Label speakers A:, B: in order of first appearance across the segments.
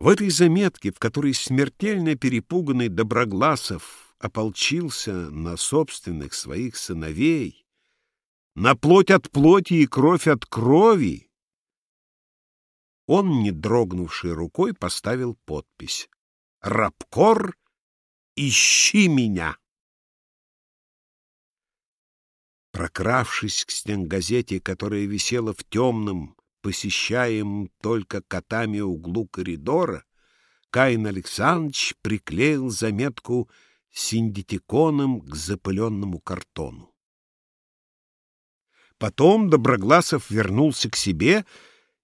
A: В этой заметке, в которой смертельно перепуганный Доброгласов ополчился на собственных своих сыновей, на плоть от плоти и кровь от крови, он, не дрогнувшей рукой, поставил подпись «Рабкор, ищи меня!» Прокравшись к стенгазете, которая висела в темном, посещаемом только котами углу коридора, Каин Александрович приклеил заметку синдитиконом к запыленному картону. Потом Доброгласов вернулся к себе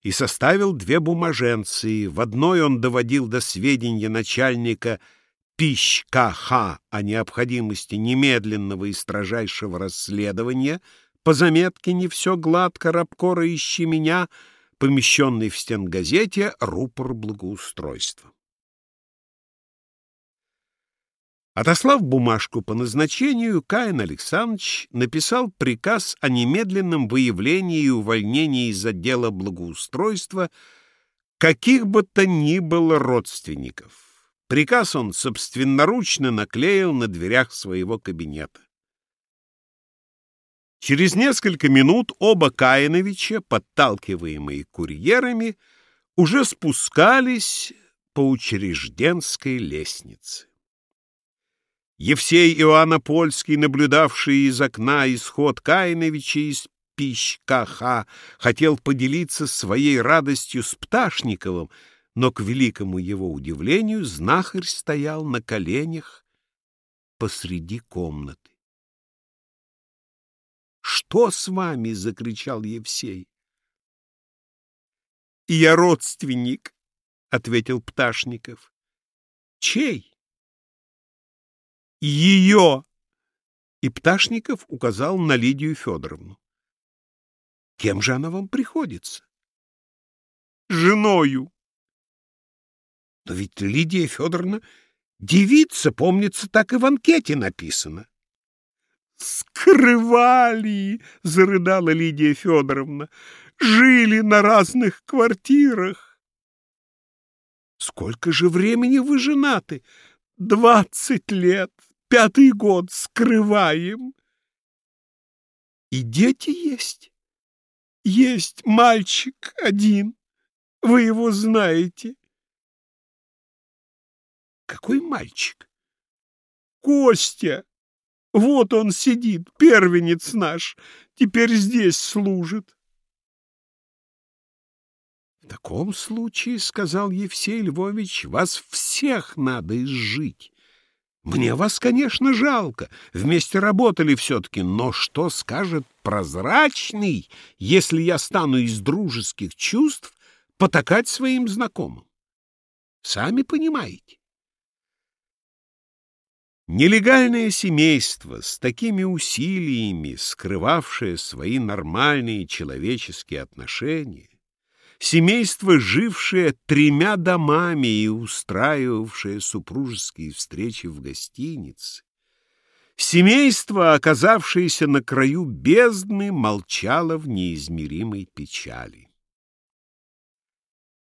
A: и составил две бумаженции. В одной он доводил до сведения начальника ПИЩ-КХ о необходимости немедленного и строжайшего расследования по заметке «Не все гладко, рабкора, ищи меня», помещенный в стенгазете «Рупор благоустройства». Отослав бумажку по назначению, Каин Александрович написал приказ о немедленном выявлении и увольнении из отдела благоустройства каких бы то ни было родственников. Приказ он собственноручно наклеил на дверях своего кабинета. Через несколько минут оба Каиновича, подталкиваемые курьерами, уже спускались по учрежденской лестнице. Евсей Иоаннопольский, наблюдавший из окна исход Каиновича из пищ-каха, хотел поделиться своей радостью с Пташниковым, но, к великому его удивлению, знахарь стоял на коленях посреди комнаты. «Что с вами?» — закричал Евсей. «Я родственник», — ответил Пташников. «Чей?» ее!» И Пташников указал на Лидию Федоровну. «Кем же она вам приходится?» «Женою». «Но ведь Лидия Федоровна девица, помнится, так и в анкете написано». «Скрывали!» — зарыдала Лидия Федоровна. «Жили на разных квартирах». «Сколько же времени вы женаты?» «Двадцать лет!» пятый год скрываем. И дети есть? Есть мальчик один. Вы его знаете. Какой мальчик? Костя. Вот он сидит, первенец наш, теперь здесь служит. В таком случае, — сказал Евсей Львович, — вас всех надо изжить. Мне вас, конечно, жалко. Вместе работали все-таки. Но что скажет прозрачный, если я стану из дружеских чувств потакать своим знакомым? Сами понимаете. Нелегальное семейство с такими усилиями, скрывавшее свои нормальные человеческие отношения, семейство, жившее тремя домами и устраивавшее супружеские встречи в гостинице, семейство, оказавшееся на краю бездны, молчало в неизмеримой печали.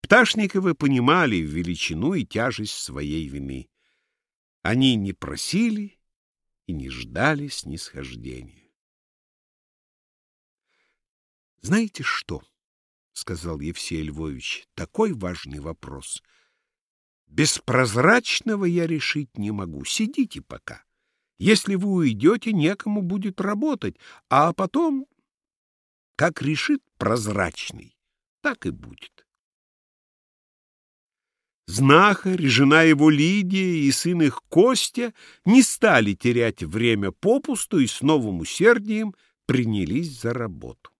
A: Пташниковы понимали величину и тяжесть своей вины. Они не просили и не ждали снисхождения. Знаете что? — сказал Евсей Львович, — такой важный вопрос. Без прозрачного я решить не могу. Сидите пока. Если вы уйдете, некому будет работать, а потом, как решит прозрачный, так и будет. Знахарь, жена его Лидия и сын их Костя не стали терять время попусту и с новым усердием принялись за работу.